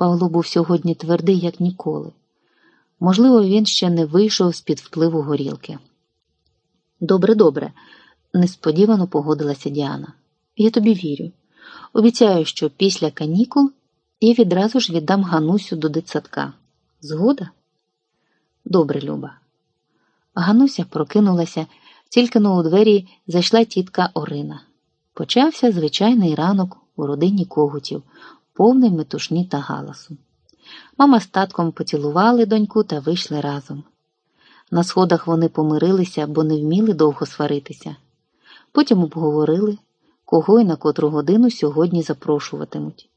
Павло був сьогодні твердий, як ніколи. Можливо, він ще не вийшов з під впливу горілки. Добре, добре, несподівано погодилася Діана. Я тобі вірю. Обіцяю, що після канікул я відразу ж віддам Ганусю до дитсадка. Згода? Добре, Люба. Гануся прокинулася, тільки но у двері зайшла тітка Орина. Почався звичайний ранок у родині когутів, повний метушні та галасу. Мама з татком поцілували доньку та вийшли разом. На сходах вони помирилися, бо не вміли довго сваритися. Потім обговорили, кого і на котру годину сьогодні запрошуватимуть,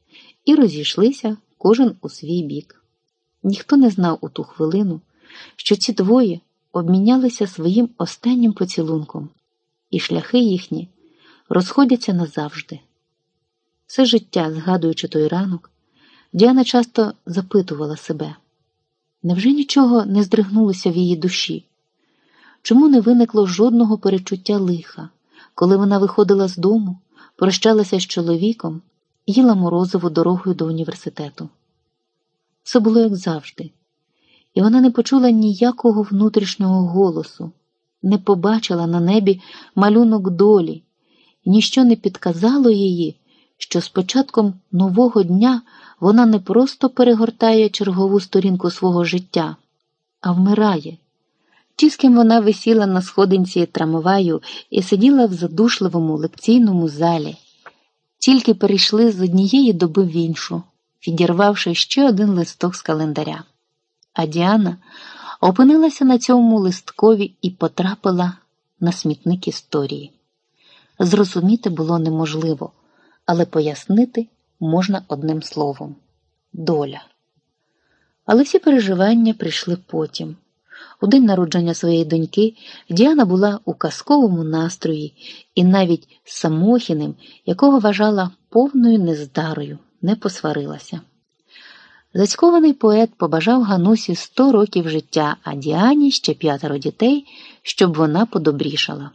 і розійшлися кожен у свій бік. Ніхто не знав у ту хвилину, що ці двоє обмінялися своїм останнім поцілунком, і шляхи їхні розходяться назавжди. Все життя, згадуючи той ранок, Діана часто запитувала себе невже нічого не здригнулося в її душі? Чому не виникло жодного перечуття лиха, коли вона виходила з дому, прощалася з чоловіком, їла морозову дорогою до університету? Все було як завжди, і вона не почула ніякого внутрішнього голосу, не побачила на небі малюнок долі, ніщо не підказало її, що з початком нового дня вона не просто перегортає чергову сторінку свого життя, а вмирає. Ті, з ким вона висіла на сходинці трамваю і сиділа в задушливому лекційному залі, тільки перейшли з однієї доби в іншу, відірвавши ще один листок з календаря. А Діана опинилася на цьому листкові і потрапила на смітник історії. Зрозуміти було неможливо, але пояснити можна одним словом доля. Але всі переживання прийшли потім. У день народження своєї доньки Діана була у казковому настрої і навіть Самохіним, якого вважала повною нездарою, не посварилася. Зацькований поет побажав Ганусі сто років життя, а Діані ще п'ятеро дітей, щоб вона подобрішала.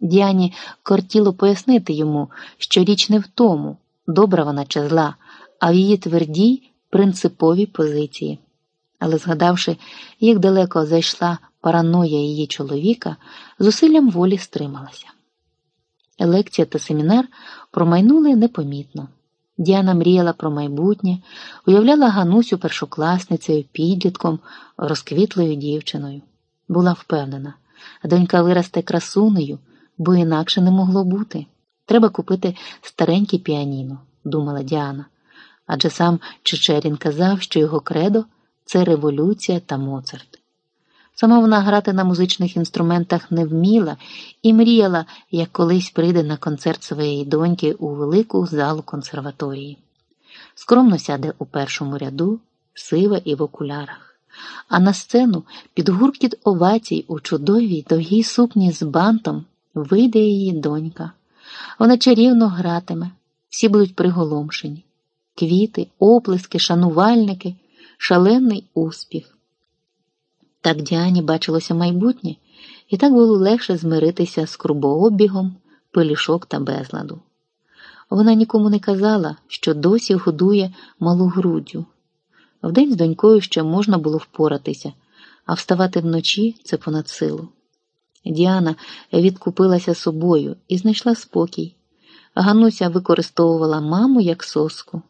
Діані кортіло пояснити йому, що річ не в тому, добра вона чи зла, а в її твердій принциповій позиції. Але, згадавши, як далеко зайшла параноя її чоловіка, зусиллям волі стрималася. Лекція та семінар промайнули непомітно. Діана мріяла про майбутнє, уявляла Ганусю першокласницею, підлітком, розквітлою дівчиною. Була впевнена, донька виросте красунею, бо інакше не могло бути. Треба купити стареньке піаніно, думала Діана. Адже сам Чечерін казав, що його кредо це революція та Моцарт. Сама вона грати на музичних інструментах не вміла і мріяла, як колись прийде на концерт своєї доньки у велику залу консерваторії. Скромно сяде у першому ряду, сива і в окулярах, а на сцену під гуркіт овацій у чудовій довгій сукні з бантом вийде її донька. Вона чарівно гратиме, всі будуть приголомшені. Квіти, оплески, шанувальники, шалений успіх. Так Діані бачилося майбутнє, і так було легше змиритися з крубообігом, пилішок та безладу. Вона нікому не казала, що досі годує малу груддю. Вдень з донькою ще можна було впоратися, а вставати вночі це понад силу. Діана відкупилася собою і знайшла спокій. Гануся використовувала маму як соску.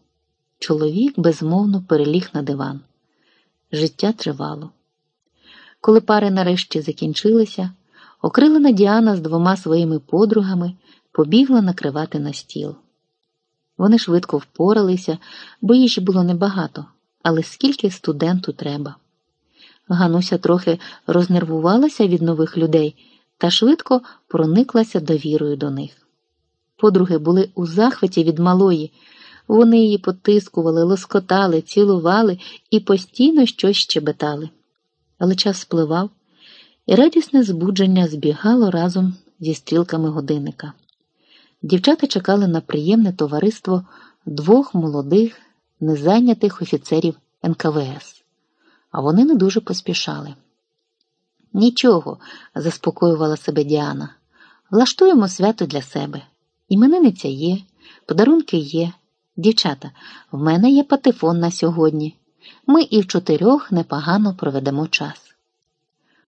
Чоловік безмовно переліг на диван. Життя тривало. Коли пари нарешті закінчилися, окрилена Діана з двома своїми подругами побігла накривати на стіл. Вони швидко впоралися, бо їжі було небагато, але скільки студенту треба. Гануся трохи рознервувалася від нових людей та швидко прониклася довірою до них. Подруги були у захваті від малої, вони її потискували, лоскотали, цілували і постійно щось щебетали. Але час спливав, і радісне збудження збігало разом зі стрілками годинника. Дівчата чекали на приємне товариство двох молодих, незайнятих офіцерів НКВС, а вони не дуже поспішали. Нічого, заспокоювала себе Діана. Влаштуємо свято для себе. Іменинниця є, подарунки є, Дівчата, в мене є патефон на сьогодні. Ми і в чотирьох непогано проведемо час.